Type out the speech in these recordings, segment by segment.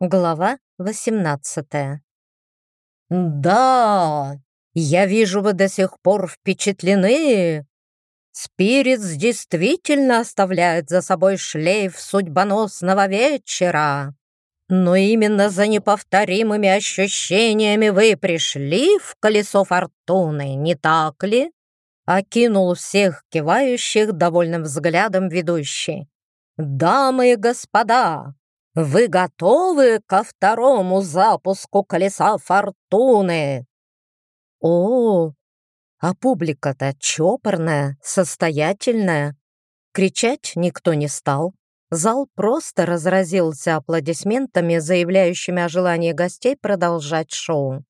Глава 18 «Да, я вижу, вы до сих пор впечатлены. Спиритс действительно оставляет за собой шлейф судьбоносного вечера. Но именно за неповторимыми ощущениями вы пришли в колесо фортуны, не так ли?» Окинул всех кивающих довольным взглядом ведущий. «Дамы и господа, вы готовы ко второму запуску колеса фортуны? О, а публика-то чопорная, состоятельная. Кричать никто не стал. Зал просто разразился аплодисментами, заявляющими о желании гостей продолжать шоу.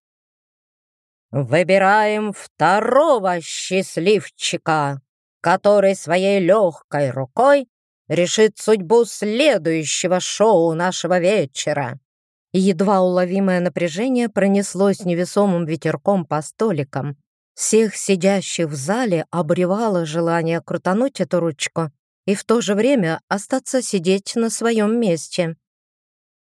«Выбираем второго счастливчика, который своей легкой рукой решит судьбу следующего шоу нашего вечера». Едва уловимое напряжение пронеслось невесомым ветерком по столикам. Всех сидящих в зале обревало желание крутануть эту ручку и в то же время остаться сидеть на своем месте.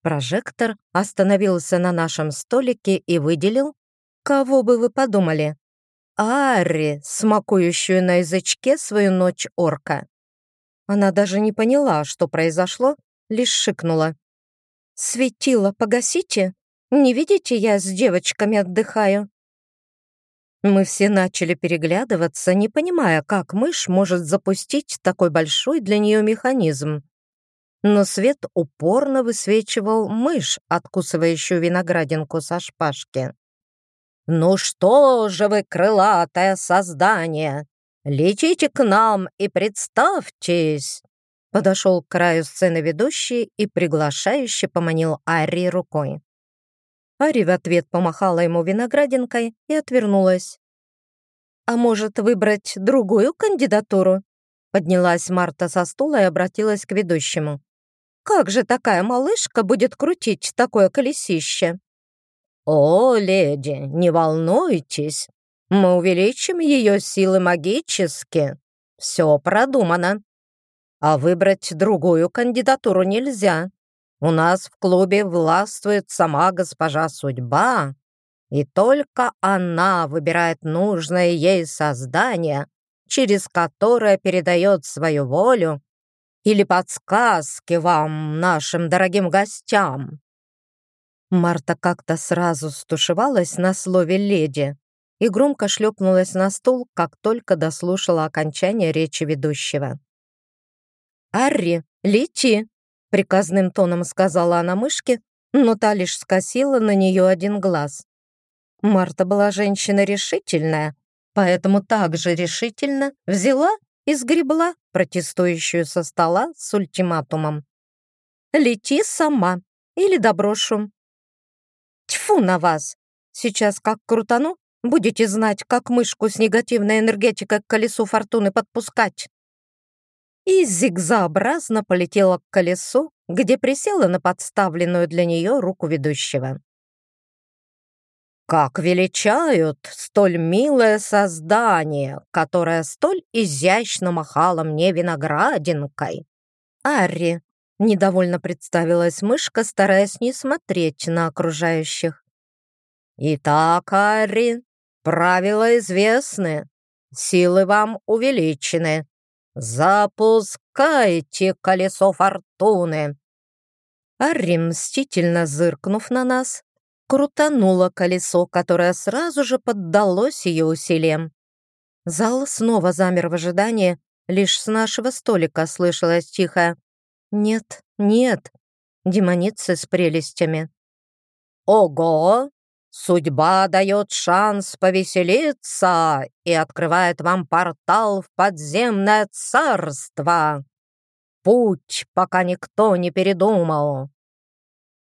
Прожектор остановился на нашем столике и выделил, кого бы вы подумали, Арри, смакующую на язычке свою ночь орка. Она даже не поняла, что произошло, лишь шикнула. «Светило погасите? Не видите, я с девочками отдыхаю?» Мы все начали переглядываться, не понимая, как мышь может запустить такой большой для нее механизм. Но свет упорно высвечивал мышь, откусывающую виноградинку со шпажки. «Ну что же вы, крылатое создание, «Летите к нам и представьтесь!» Подошел к краю сцены ведущий и приглашающе поманил Ари рукой. Ари в ответ помахала ему виноградинкой и отвернулась. «А может, выбрать другую кандидатуру?» Поднялась Марта со стула и обратилась к ведущему. «Как же такая малышка будет крутить такое колесище?» «О, леди, не волнуйтесь, мы увеличим ее силы магически. Все продумано. А выбрать другую кандидатуру нельзя. У нас в клубе властвует сама госпожа судьба, и только она выбирает нужное ей создание, через которое передает свою волю или подсказки вам, нашим дорогим гостям. Марта как-то сразу стушевалась на слове «леди», и громко шлепнулась на стул, как только дослушала окончание речи ведущего. «Арри, лети!» — приказным тоном сказала она мышке, но та лишь скосила на нее один глаз. Марта была женщина решительная, поэтому также решительно взяла и сгребла протестующую со стола с ультиматумом. «Лети сама или доброшу». «Тьфу на вас! Сейчас как крутану, Будете знать, как мышку с негативной энергетикой к колесу фортуны подпускать. И зигзообразно полетела к колесу, где присела на подставленную для нее руку ведущего. «Как величают столь милое создание, которое столь изящно махало мне виноградинкой!» «Арри!» — недовольно представилась мышка, стараясь не смотреть на окружающих. «Итак, Арри, Правила известны, силы вам увеличены. Запускайте колесо фортуны!» Арри, мстительно зыркнув на нас, крутануло колесо, которое сразу же поддалось ее усилиям. Зал снова замер в ожидании, лишь с нашего столика слышалось тихо «Нет, нет», демоницы с прелестями. «Ого! Судьба дает шанс повеселиться и открывает вам портал в подземное царство. Путь, пока никто не передумал.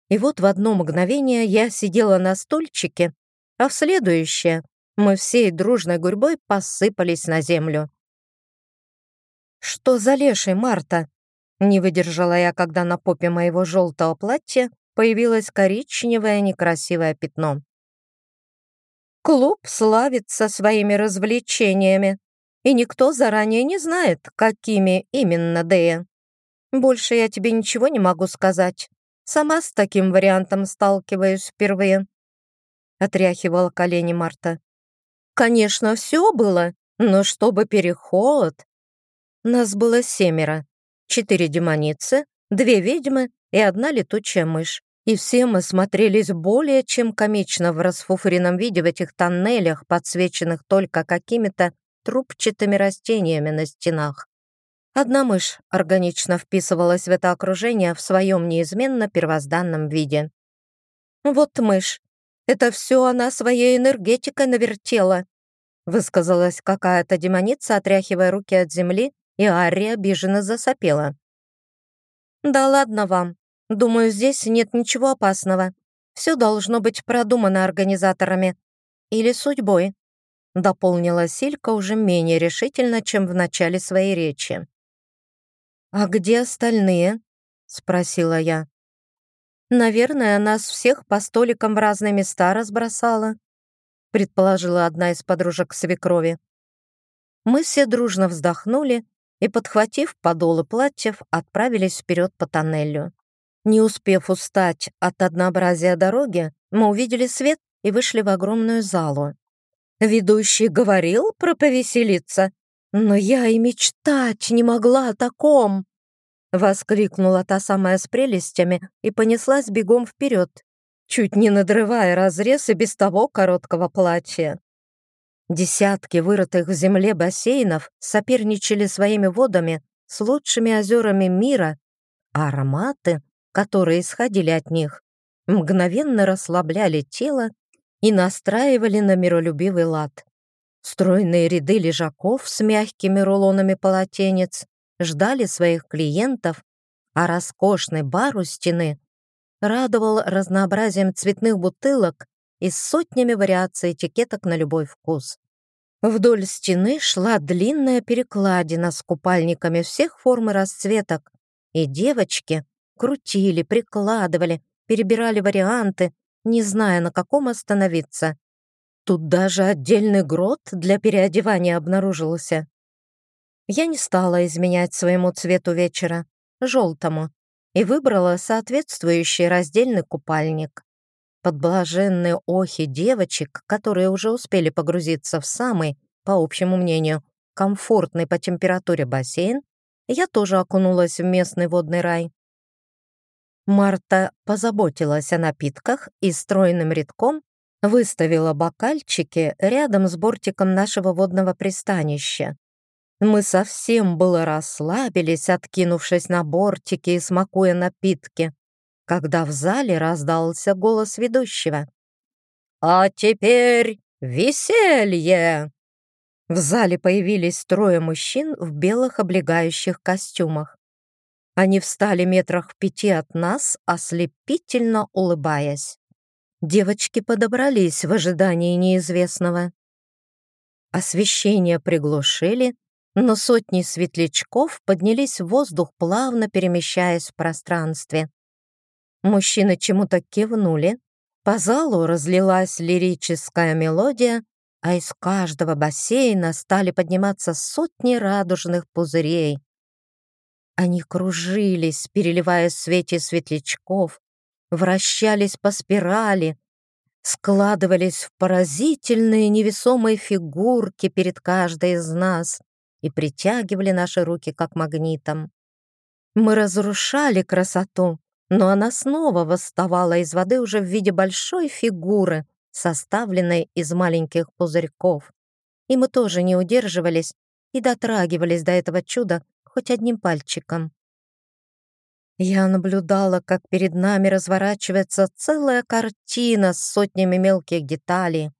И вот в одно мгновение я сидела на стульчике, а в следующее мы всей дружной гурьбой посыпались на землю. «Что за леший, Марта?» Не выдержала я, когда на попе моего желтого платья появилось коричневое некрасивое пятно. Клуб славится своими развлечениями, и никто заранее не знает, какими именно, Дея. Больше я тебе ничего не могу сказать. Сама с таким вариантом сталкиваюсь впервые. Отряхивала колени Марта. Конечно, все было, но чтобы переход... Нас было семеро. Четыре демоницы, две ведьмы и одна летучая мышь. И все мы смотрелись более чем комично в расфуфыренном виде в этих тоннелях, подсвеченных только какими-то трубчатыми растениями на стенах. Одна мышь органично вписывалась в это окружение в своем неизменно первозданном виде. «Вот мышь, это все она своей энергетикой навертела», высказалась какая-то демоница, отряхивая руки от земли, и Ария обиженно засопела. «Да ладно вам. Думаю, здесь нет ничего опасного. Все должно быть продумано организаторами. Или судьбой», дополнила Силька уже менее решительно, чем в начале своей речи. «А где остальные?» — спросила я. «Наверное, нас всех по столикам в разные места разбросала», — предположила одна из подружек свекрови. Мы все дружно вздохнули и, подхватив подолы платьев, отправились вперед по тоннелю. Не успев устать от однообразия дороги, мы увидели свет и вышли в огромную залу. Ведущий говорил про повеселиться, но я и мечтать не могла о таком. Воскликнула та самая с прелестями и понеслась бегом вперед, чуть не надрывая разрез и без того короткого платья. Десятки вырытых в земле бассейнов соперничали своими водами с лучшими озерами мира, а ароматы, которые исходили от них, мгновенно расслабляли тело и настраивали на миролюбивый лад. Стройные ряды лежаков с мягкими рулонами полотенец ждали своих клиентов, а роскошный бар у стены радовал разнообразием цветных бутылок и сотнями вариаций этикеток на любой вкус. Вдоль стены шла длинная перекладина с купальниками всех форм и расцветок, и девочки крутили, прикладывали, перебирали варианты, не зная, на каком остановиться. Тут даже отдельный грот для переодевания обнаружился. Я не стала изменять своему цвету вечера, желтому, и выбрала соответствующий раздельный купальник. Под блаженные охи девочек, которые уже успели погрузиться в самый, по общему мнению, комфортный по температуре бассейн, я тоже окунулась в местный водный рай. Марта позаботилась о напитках и стройным рядком выставила бокальчики рядом с бортиком нашего водного пристанища. Мы совсем было расслабились, откинувшись на бортики и смакуя напитки, когда в зале раздался голос ведущего. «А теперь веселье!» В зале появились трое мужчин в белых облегающих костюмах. Они встали метрах в пяти от нас, ослепительно улыбаясь. Девочки подобрались в ожидании неизвестного. Освещение приглушили, но сотни светлячков поднялись в воздух, плавно перемещаясь в пространстве. Мужчины чему-то кивнули, по залу разлилась лирическая мелодия, а из каждого бассейна стали подниматься сотни радужных пузырей. Они кружились, переливая в свете светлячков, вращались по спирали, складывались в поразительные невесомые фигурки перед каждой из нас и притягивали наши руки как магнитом. Мы разрушали красоту, но она снова восставала из воды уже в виде большой фигуры, составленной из маленьких пузырьков. И мы тоже не удерживались и дотрагивались до этого чуда хоть одним пальчиком. Я наблюдала, как перед нами разворачивается целая картина с сотнями мелких деталей,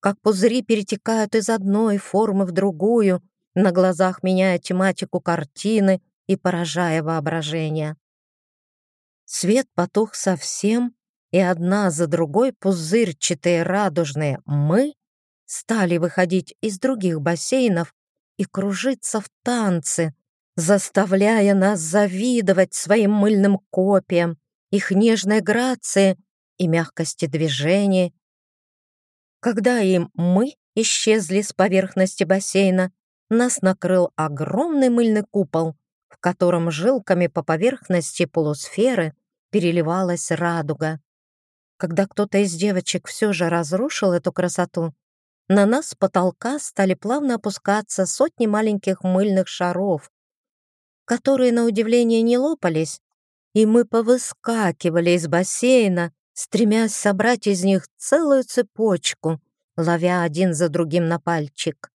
как пузыри перетекают из одной формы в другую, на глазах меняя тематику картины и поражая воображение. Свет потух совсем, и одна за другой пузырчатые радужные «мы» стали выходить из других бассейнов и кружиться в танце, заставляя нас завидовать своим мыльным копиям, их нежной грации и мягкости движений. Когда им мы исчезли с поверхности бассейна, нас накрыл огромный мыльный купол, в котором жилками по поверхности полусферы переливалась радуга. Когда кто-то из девочек все же разрушил эту красоту, на нас с потолка стали плавно опускаться сотни маленьких мыльных шаров, которые, на удивление, не лопались, и мы повыскакивали из бассейна, стремясь собрать из них целую цепочку, ловя один за другим на пальчик.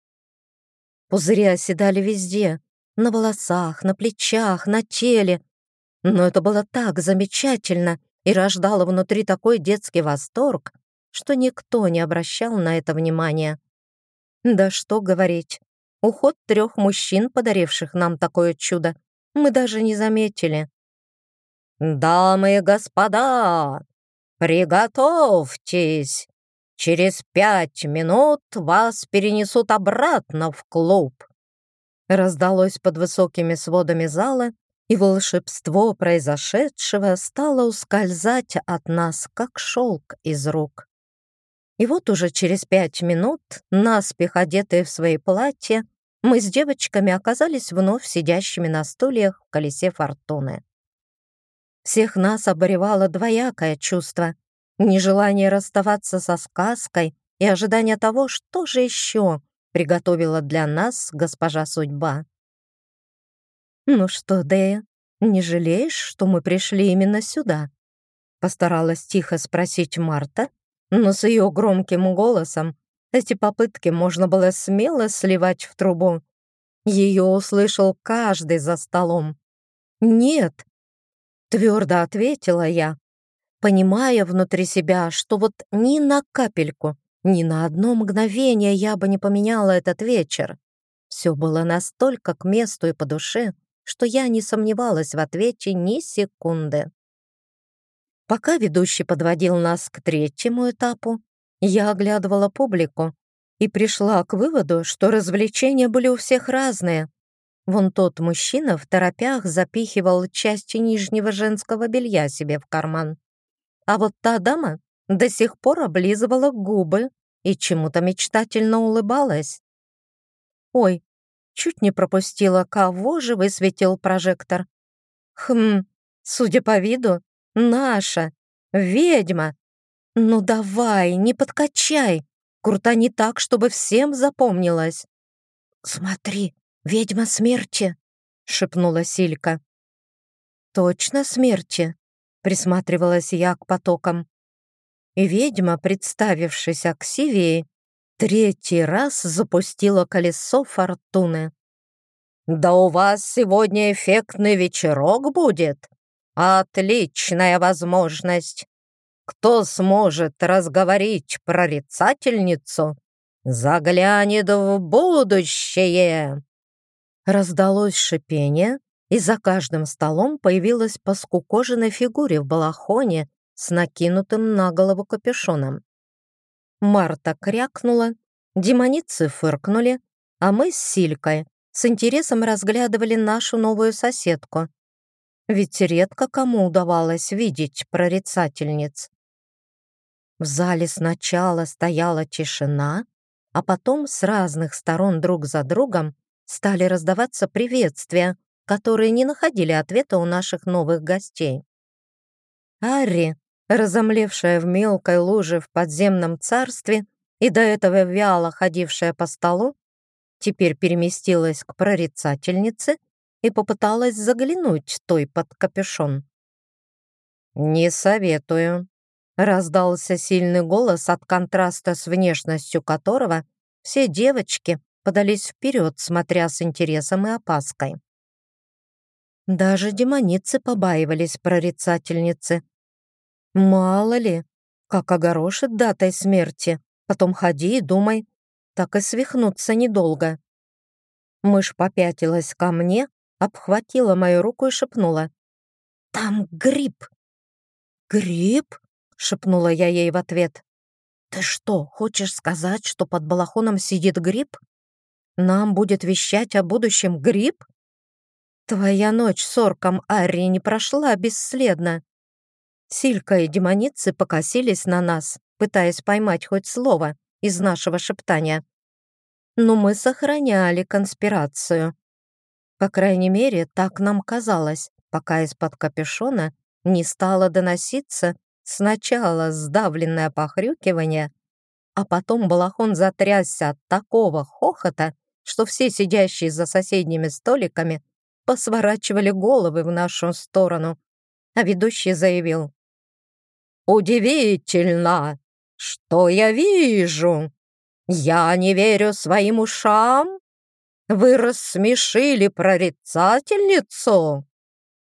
Пузыри оседали везде, на волосах, на плечах, на теле. Но это было так замечательно и рождало внутри такой детский восторг, что никто не обращал на это внимания. Да что говорить, уход трех мужчин, подаривших нам такое чудо, мы даже не заметили. «Дамы и господа, приготовьтесь! Через пять минут вас перенесут обратно в клуб!» Раздалось под высокими сводами зала, и волшебство произошедшего стало ускользать от нас, как шелк из рук. И вот уже через пять минут, наспех одетые в свои платья, мы с девочками оказались вновь сидящими на стульях в колесе фортуны. Всех нас оборевало двоякое чувство — нежелание расставаться со сказкой и ожидание того, что же еще приготовила для нас госпожа судьба. «Ну что, Дея, не жалеешь, что мы пришли именно сюда?» Постаралась тихо спросить Марта, но с ее громким голосом эти попытки можно было смело сливать в трубу. Ее услышал каждый за столом. «Нет», — твердо ответила я, понимая внутри себя, что вот ни на капельку, ни на одно мгновение я бы не поменяла этот вечер. Все было настолько к месту и по душе, что я не сомневалась в ответе ни секунды. Пока ведущий подводил нас к третьему этапу, я оглядывала публику и пришла к выводу, что развлечения были у всех разные. Вон тот мужчина в торопях запихивал части нижнего женского белья себе в карман. А вот та дама до сих пор облизывала губы и чему-то мечтательно улыбалась. «Ой, чуть не пропустила, кого же высветил прожектор?» «Хм, судя по виду, Наша! Ведьма! Ну давай, не подкачай! Крутани так, чтобы всем запомнилось!» «Смотри, ведьма смерти!» — шепнула Силька. «Точно смерти?» — присматривалась я к потокам. И ведьма, представившись Аксивией, третий раз запустила колесо фортуны. «Да у вас сегодня эффектный вечерок будет!» Отличная возможность. Кто сможет разговорить прорицательницу, заглянет в будущее. Раздалось шипение, и за каждым столом появилась по скукоженной фигуре в балахоне с накинутым на голову капюшоном. Марта крякнула, демоницы фыркнули, а мы с Силькой с интересом разглядывали нашу новую соседку — ведь редко кому удавалось видеть прорицательниц. В зале сначала стояла тишина, а потом с разных сторон друг за другом стали раздаваться приветствия, которые не находили ответа у наших новых гостей. Арри, разомлевшая в мелкой луже в подземном царстве и до этого вяло ходившая по столу, теперь переместилась к прорицательнице и попыталась заглянуть той под капюшон. «Не советую», — раздался сильный голос, от контраста с внешностью которого все девочки подались вперед, смотря с интересом и опаской. Даже демоницы побаивались прорицательницы. Мало ли, как огорошит датой смерти, потом ходи и думай, так и свихнуться недолго. Мышь попятилась ко мне, обхватила мою руку и шепнула. «Там гриб!» «Гриб?» — шепнула я ей в ответ. «Ты что, хочешь сказать, что под балахоном сидит гриб? Нам будет вещать о будущем гриб?» «Твоя ночь с орком Арри не прошла бесследно». Силька и демоницы покосились на нас, пытаясь поймать хоть слово из нашего шептания. Но мы сохраняли конспирацию. По крайней мере, так нам казалось, пока из-под капюшона не стало доноситься сначала сдавленное похрюкивание, а потом балахон затрясся от такого хохота, что все сидящие за соседними столиками посворачивали головы в нашу сторону, а ведущий заявил. «Удивительно! Что я вижу? Я не верю своим ушам! Вы рассмешили прорицательницу!»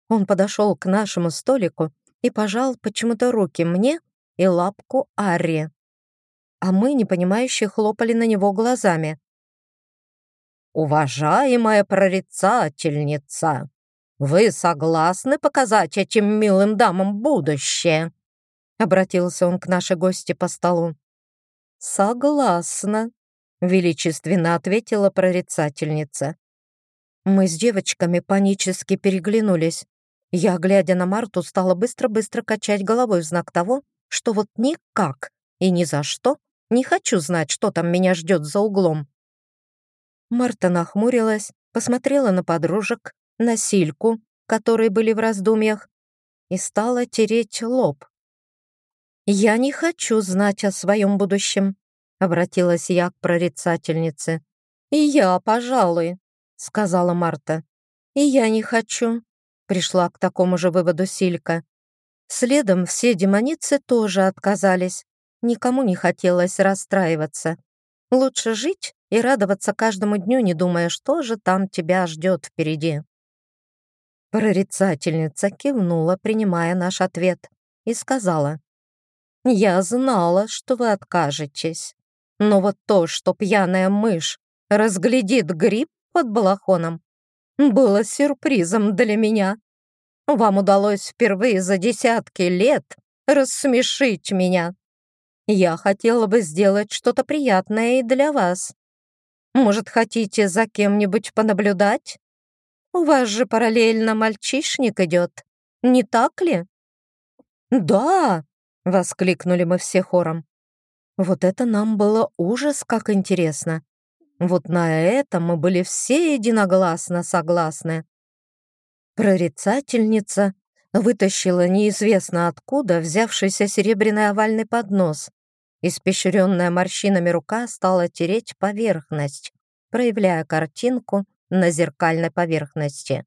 Он подошел к нашему столику и пожал почему-то руки мне и лапку Арри. А мы, непонимающе, хлопали на него глазами. «Уважаемая прорицательница, вы согласны показать этим милым дамам будущее?» Обратился он к нашей гости по столу. «Согласна», — величественно ответила прорицательница. Мы с девочками панически переглянулись. Я, глядя на Марту, стала быстро-быстро качать головой в знак того, что вот никак и ни за что не хочу знать, что там меня ждет за углом. Марта нахмурилась, посмотрела на подружек, на Сильку, которые были в раздумьях, и стала тереть лоб. «Я не хочу знать о своем будущем», — обратилась я к прорицательнице. «И я, пожалуй», — сказала Марта. «И я не хочу», — пришла к такому же выводу Силька. Следом все демоницы тоже отказались. Никому не хотелось расстраиваться. Лучше жить и радоваться каждому дню, не думая, что же там тебя ждет впереди. Прорицательница кивнула, принимая наш ответ, и сказала, я знала, что вы откажетесь. Но вот то, что пьяная мышь разглядит гриб под балахоном, было сюрпризом для меня. Вам удалось впервые за десятки лет рассмешить меня. Я хотела бы сделать что-то приятное и для вас. Может, хотите за кем-нибудь понаблюдать? У вас же параллельно мальчишник идет, не так ли? Да, — воскликнули мы все хором. Вот это нам было ужас как интересно. Вот на это мы были все единогласно согласны. Прорицательница вытащила неизвестно откуда взявшийся серебряный овальный поднос. Испещренная морщинами рука стала тереть поверхность, проявляя картинку на зеркальной поверхности.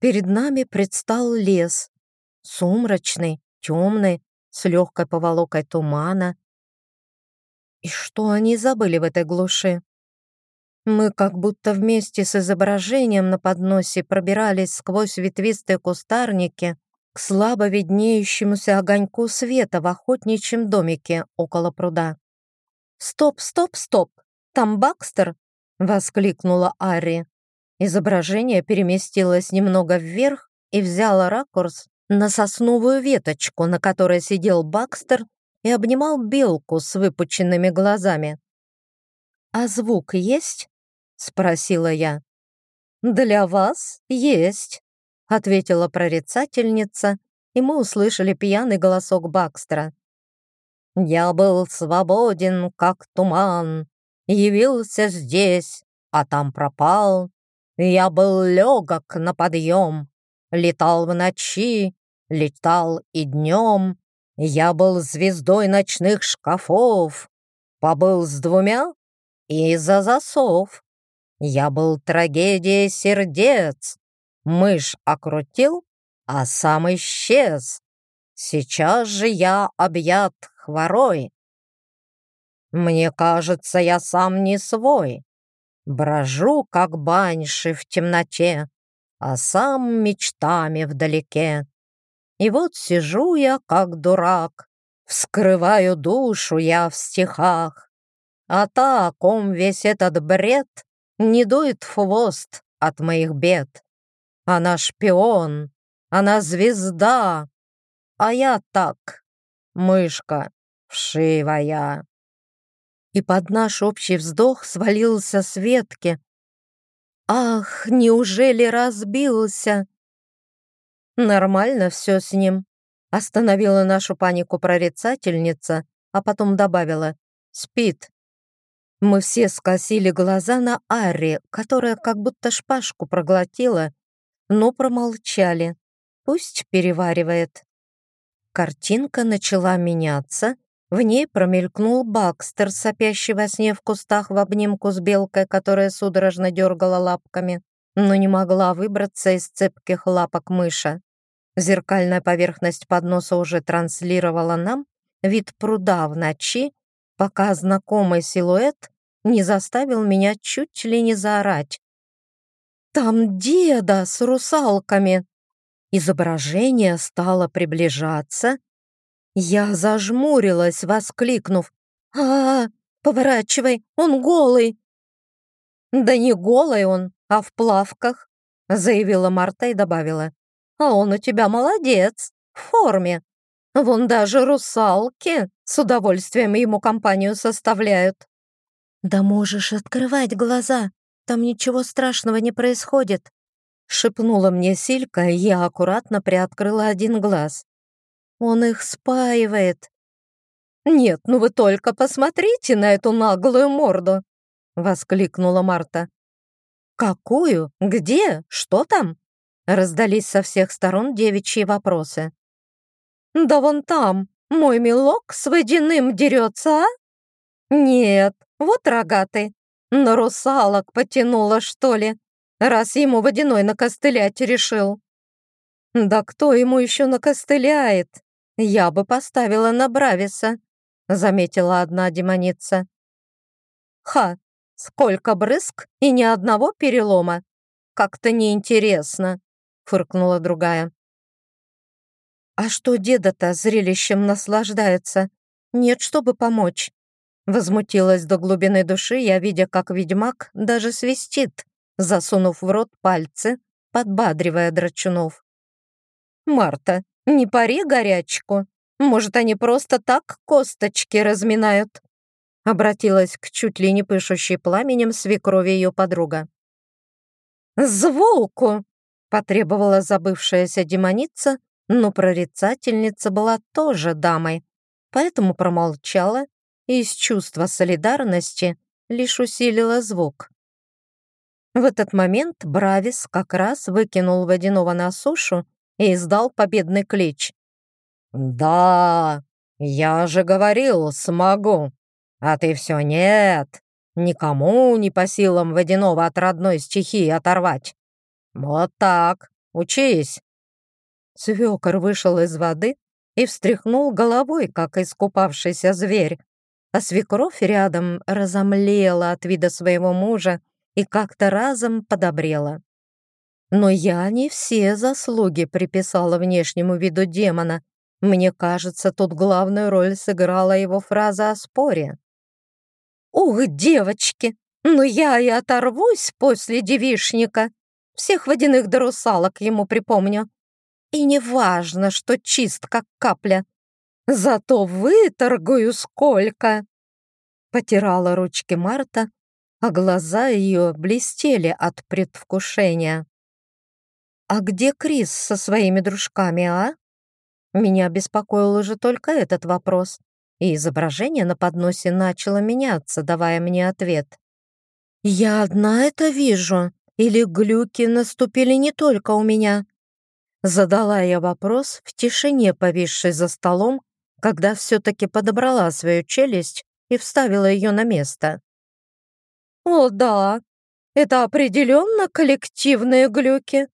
Перед нами предстал лес, сумрачный, темный, с легкой поволокой тумана. И что они забыли в этой глуши? Мы как будто вместе с изображением на подносе пробирались сквозь ветвистые кустарники к слабо виднеющемуся огоньку света в охотничьем домике около пруда. «Стоп, стоп, стоп! Там Бакстер!» — воскликнула Ари. Изображение переместилось немного вверх и взяло ракурс на сосновую веточку, на которой сидел Бакстер и обнимал белку с выпученными глазами. «А звук есть?» — спросила я. «Для вас есть», — ответила прорицательница, и мы услышали пьяный голосок Бакстера. «Я был свободен, как туман, явился здесь, а там пропал. Я был легок на подъем, Летал в ночи, летал и днем. Я был звездой ночных шкафов. Побыл с двумя и за засов. Я был трагедией сердец. Мышь окрутил, а сам исчез. Сейчас же я объят хворой. Мне кажется, я сам не свой. Брожу, как баньши в темноте а сам мечтами вдалеке. И вот сижу я, как дурак, вскрываю душу я в стихах. А та, о ком весь этот бред, не дует хвост от моих бед. Она шпион, она звезда, а я так, мышка вшивая. И под наш общий вздох свалился с ветки, Ах, неужели разбился? Нормально все с ним. Остановила нашу панику прорицательница, а потом добавила «Спит». Мы все скосили глаза на Ари, которая как будто шпажку проглотила, но промолчали. Пусть переваривает. Картинка начала меняться. В ней промелькнул Бакстер, сопящий во сне в кустах в обнимку с белкой, которая судорожно дергала лапками, но не могла выбраться из цепких лапок мыша. Зеркальная поверхность подноса уже транслировала нам вид пруда в ночи, пока знакомый силуэт не заставил меня чуть ли не заорать. «Там деда с русалками!» Изображение стало приближаться. Я зажмурилась, воскликнув. а, -а, -а Поворачивай, он голый!» «Да не голый он, а в плавках», заявила Марта и добавила. «А он у тебя молодец, в форме. Вон даже русалки с удовольствием ему компанию составляют». «Да можешь открывать глаза, там ничего страшного не происходит», Шепнула мне Силька, и я аккуратно приоткрыла один глаз. Он их спаивает. «Нет, ну вы только посмотрите на эту наглую морду!» — воскликнула Марта. «Какую? Где? Что там?» Раздались со всех сторон девичьи вопросы. «Да вон там, мой милок с водяным дерется, а? Нет, вот рогатый. На русалок потянула, что ли? раз ему водяной накостылять решил. Да кто ему еще накостыляет? Я бы поставила на Брависа, заметила одна демоница. Ха, сколько брызг и ни одного перелома. Как-то неинтересно, фыркнула другая. А что деда-то зрелищем наслаждается? Нет, чтобы помочь. Возмутилась до глубины души я, видя, как ведьмак даже свистит, засунув в рот пальцы, подбадривая драчунов. «Марта, не пари горячку. Может, они просто так косточки разминают?» Обратилась к чуть ли не пышущей пламенем свекрови ее подруга. «Звуку!» — потребовала забывшаяся демоница, но прорицательница была тоже дамой, поэтому промолчала и из чувства солидарности лишь усилила звук. В этот момент Бравис как раз выкинул водяного на сушу и издал победный клич. «Да, я же говорил, смогу. А ты все нет. Никому не по силам водяного от родной стихии оторвать. Вот так, учись». Свекор вышел из воды и встряхнул головой, как искупавшийся зверь, а свекровь рядом разомлела от вида своего мужа и как-то разом подобрела. Но я не все заслуги приписала внешнему виду демона. Мне кажется, тут главную роль сыграла его фраза о споре. «Ух, девочки, ну я и оторвусь после девишника. Всех водяных до русалок ему припомню. И не важно, что чист, как капля. Зато выторгую сколько!» Потирала ручки Марта, а глаза ее блестели от предвкушения. «А где Крис со своими дружками, а?» Меня беспокоил уже только этот вопрос, и изображение на подносе начало меняться, давая мне ответ. «Я одна это вижу, или глюки наступили не только у меня?» Задала я вопрос в тишине, повисшей за столом, когда все-таки подобрала свою челюсть и вставила ее на место. «О, да, это определенно коллективные глюки.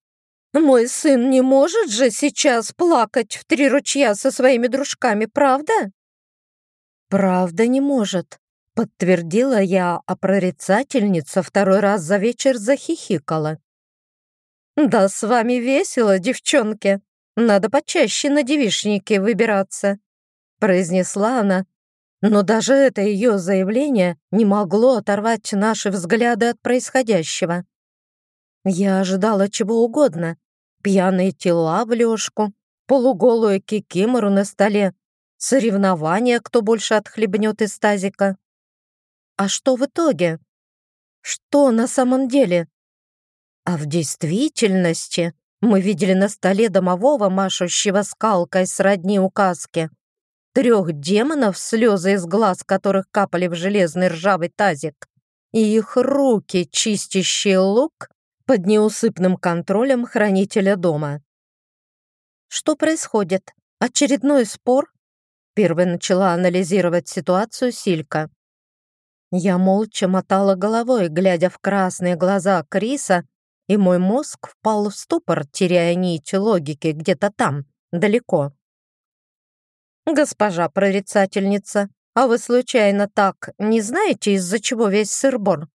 Мой сын не может же сейчас плакать в три ручья со своими дружками, правда?» «Правда не может», — подтвердила я, а прорицательница второй раз за вечер захихикала. «Да с вами весело, девчонки. Надо почаще на девишники выбираться», — произнесла она, но даже это ее заявление не могло оторвать наши взгляды от происходящего. Я ожидала чего угодно. Пьяные тела в лёжку, полуголую кикимору на столе, соревнования, кто больше отхлебнет из тазика. А что в итоге? Что на самом деле? А в действительности мы видели на столе домового, машущего скалкой сродни указки, трех демонов, слезы из глаз которых капали в железный ржавый тазик, и их руки, чистящие лук под неусыпным контролем хранителя дома. Что происходит? Очередной спор?» Первой начала анализировать ситуацию Силька. Я молча мотала головой, глядя в красные глаза Криса, и мой мозг впал в ступор, теряя нить логики где-то там, далеко. «Госпожа прорицательница, а вы случайно так не знаете, из-за чего весь сыр-бор?»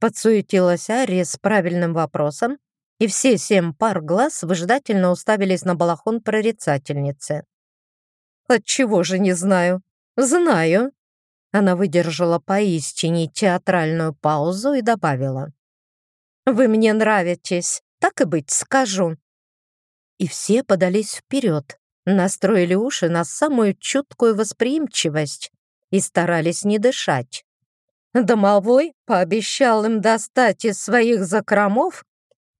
Подсуетилась Ария с правильным вопросом, и все семь пар глаз выжидательно уставились на балахон прорицательницы. «Отчего же не знаю? Знаю!» Она выдержала поистине театральную паузу и добавила. «Вы мне нравитесь, так и быть, скажу». И все подались вперед, настроили уши на самую чуткую восприимчивость и старались не дышать. Домовой пообещал им достать из своих закромов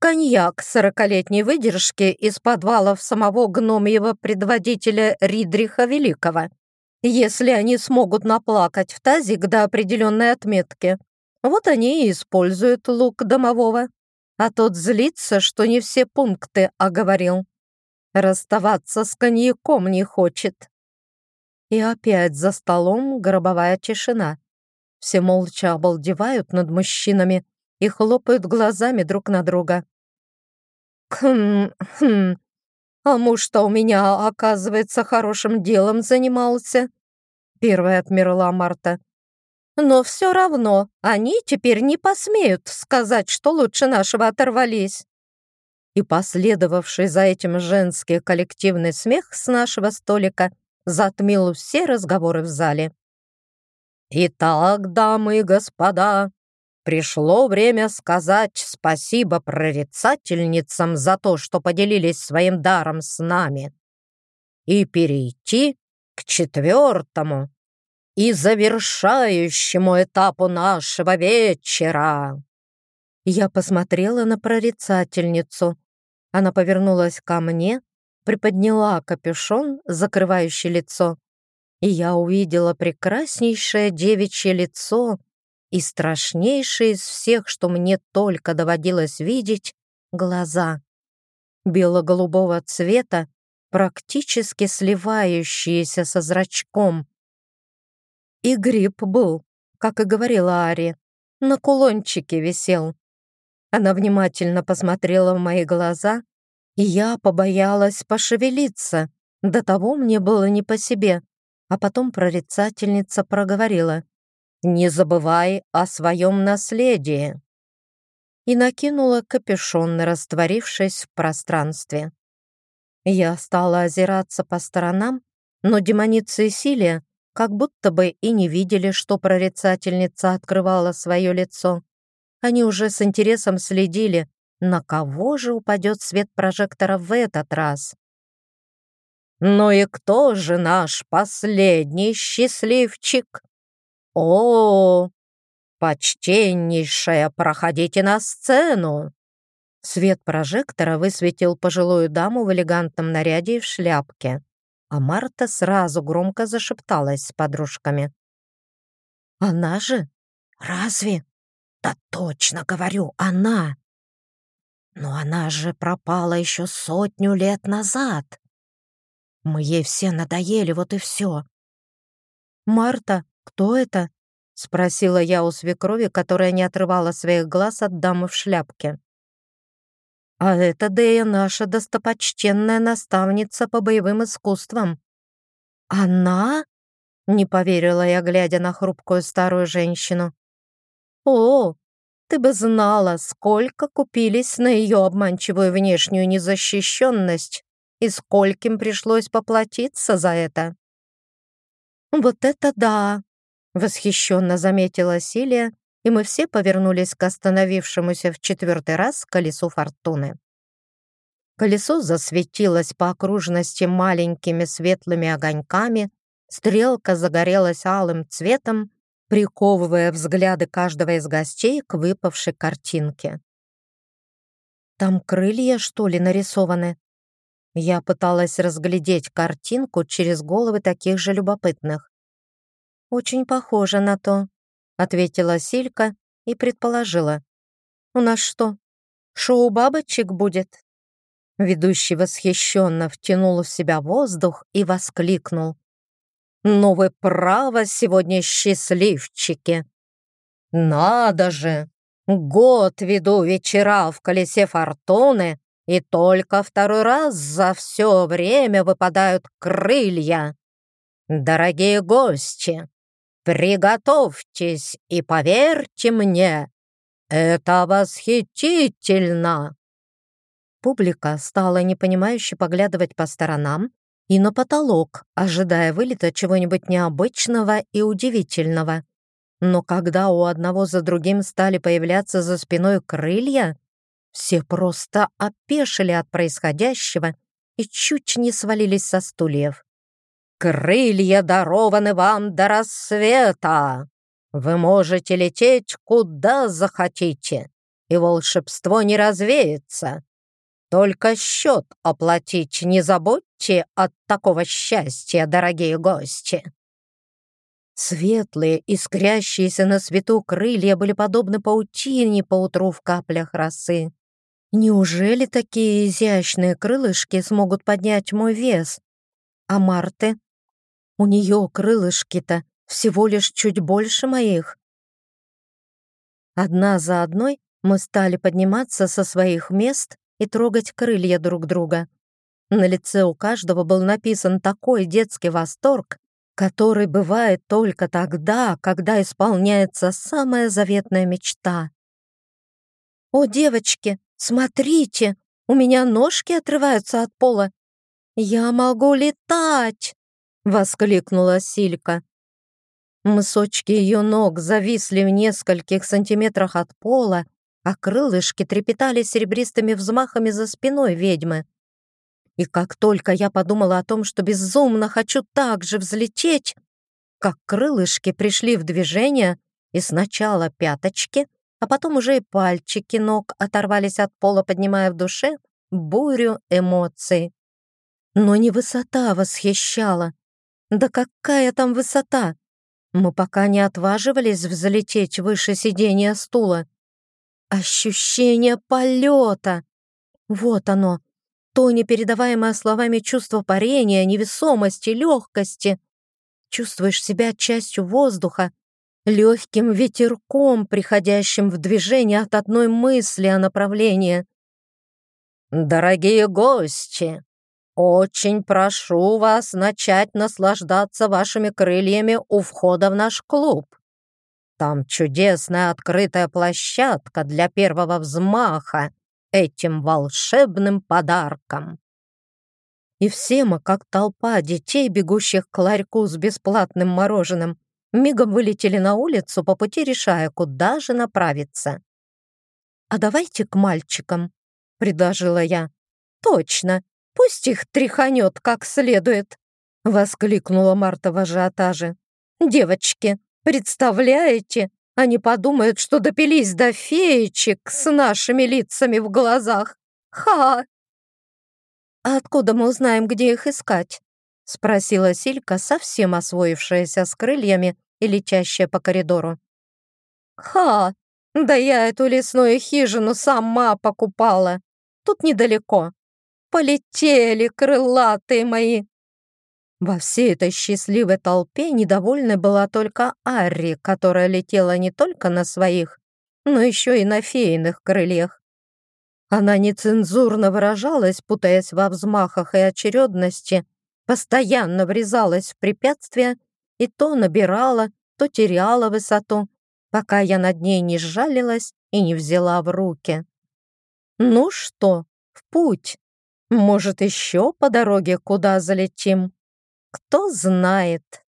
коньяк сорокалетней выдержки из подвалов самого гномьего предводителя Ридриха Великого если они смогут наплакать в тазик до определенной отметки. Вот они и используют лук домового. А тот злится, что не все пункты оговорил. Расставаться с коньяком не хочет. И опять за столом гробовая тишина. Все молча обалдевают над мужчинами и хлопают глазами друг на друга. «Хм, хм, а муж-то у меня, оказывается, хорошим делом занимался. Первая отмерла Марта. Но все равно они теперь не посмеют сказать, что лучше нашего оторвались. И последовавший за этим женский коллективный смех с нашего столика затмил все разговоры в зале. «Итак, дамы и господа, Пришло время сказать спасибо прорицательницам за то, что поделились своим даром с нами, и перейти к четвертому и завершающему этапу нашего вечера. Я посмотрела на прорицательницу. Она повернулась ко мне, приподняла капюшон, закрывающий лицо, и я увидела прекраснейшее девичье лицо и страшнейшие из всех, что мне только доводилось видеть, глаза. Бело-голубого цвета, практически сливающиеся со зрачком. И гриб был, как и говорила Ари, на кулончике висел. Она внимательно посмотрела в мои глаза, и я побоялась пошевелиться. До того мне было не по себе. А потом прорицательница проговорила. Не забывай о своем наследии!» И накинула капюшон, растворившись в пространстве. Я стала озираться по сторонам, но демоницы и Силия как будто бы и не видели, что прорицательница открывала свое лицо. Они уже с интересом следили, на кого же упадет свет прожектора в этот раз. «Ну и кто же наш последний счастливчик?» «О, почтеннейшая, проходите на сцену!» Свет прожектора высветил пожилую даму в элегантном наряде и в шляпке, а Марта сразу громко зашепталась с подружками. «Она же? Разве? Да точно говорю, она!» «Но она же пропала еще сотню лет назад!» «Мы ей все надоели, вот и все!» «Марта, «Кто это?» — спросила я у свекрови, которая не отрывала своих глаз от дамы в шляпке. «А это Дея наша достопочтенная наставница по боевым искусствам». «Она?» — не поверила я, глядя на хрупкую старую женщину. «О, ты бы знала, сколько купились на ее обманчивую внешнюю незащищенность и скольким пришлось поплатиться за это». «Вот это да!» Восхищенно заметила Силия, и мы все повернулись к остановившемуся в четвертый раз колесу фортуны. Колесо засветилось по окружности маленькими светлыми огоньками, стрелка загорелась алым цветом, приковывая взгляды каждого из гостей к выпавшей картинке. «Там крылья, что ли, нарисованы?» Я пыталась разглядеть картинку через головы таких же любопытных. «Очень похоже на то», — ответила Силька и предположила. «У нас что, шоу бабочек будет?» Ведущий восхищенно втянул в себя воздух и воскликнул. «Ну вы право сегодня счастливчики!» «Надо же! Год веду вечера в колесе фортуны, и только второй раз за все время выпадают крылья. Дорогие гости, приготовьтесь и поверьте мне, это восхитительно!» Публика стала непонимающе поглядывать по сторонам и на потолок, ожидая вылета чего-нибудь необычного и удивительного. Но когда у одного за другим стали появляться за спиной крылья, все просто опешили от происходящего и чуть не свалились со стульев. «Крылья дарованы вам до рассвета! Вы можете лететь куда захотите, и волшебство не развеется. Только счет оплатить не забудьте от такого счастья, дорогие гости!» Светлые, искрящиеся на свету крылья были подобны паутине поутру в каплях росы. Неужели такие изящные крылышки смогут поднять мой вес? А Марты? У нее крылышки-то всего лишь чуть больше моих. Одна за одной мы стали подниматься со своих мест и трогать крылья друг друга. На лице у каждого был написан такой детский восторг, который бывает только тогда, когда исполняется самая заветная мечта. «О, девочки, смотрите, у меня ножки отрываются от пола. Я могу летать!» — воскликнула Силька. Мысочки ее ног зависли в нескольких сантиметрах от пола, а крылышки трепетали серебристыми взмахами за спиной ведьмы. И как только я подумала о том, что безумно хочу так же взлететь, как крылышки пришли в движение, и сначала пяточки, а потом уже и пальчики ног оторвались от пола, поднимая в душе бурю эмоций. Но не высота восхищала. Да какая там высота! Мы пока не отваживались взлететь выше сидения стула. Ощущение полета. Вот оно, то непередаваемое словами чувство парения, невесомости, легкости. Чувствуешь себя частью воздуха, легким ветерком, приходящим в движение от одной мысли о направлении. «Дорогие гости, очень прошу вас начать наслаждаться вашими крыльями у входа в наш клуб. Там чудесная открытая площадка для первого взмаха этим волшебным подарком. И все мы, как толпа детей, бегущих к ларьку с бесплатным мороженым, мигом вылетели на улицу, по пути решая, куда же направиться. «А давайте к мальчикам», — предложила я. «Точно, пусть их тряханет как следует», — воскликнула Марта в ажиотаже. «Девочки, Представляете, они подумают, что допились до феечек с нашими лицами в глазах. Ха! А откуда мы узнаем, где их искать? Спросила Силька, совсем освоившаяся с крыльями и летящая по коридору. Ха! Да я эту лесную хижину сама покупала. Тут недалеко. Полетели крылатые мои. Во всей этой счастливой толпе недовольной была только Арри, которая летела не только на своих, но еще и на фейных крыльях. Она нецензурно выражалась, путаясь во взмахах и очередности, постоянно врезалась в препятствия и то набирала, то теряла высоту, пока я над ней не сжалилась и не взяла в руки. «Ну что, в путь? Может, еще по дороге куда залетим?» Кто знает.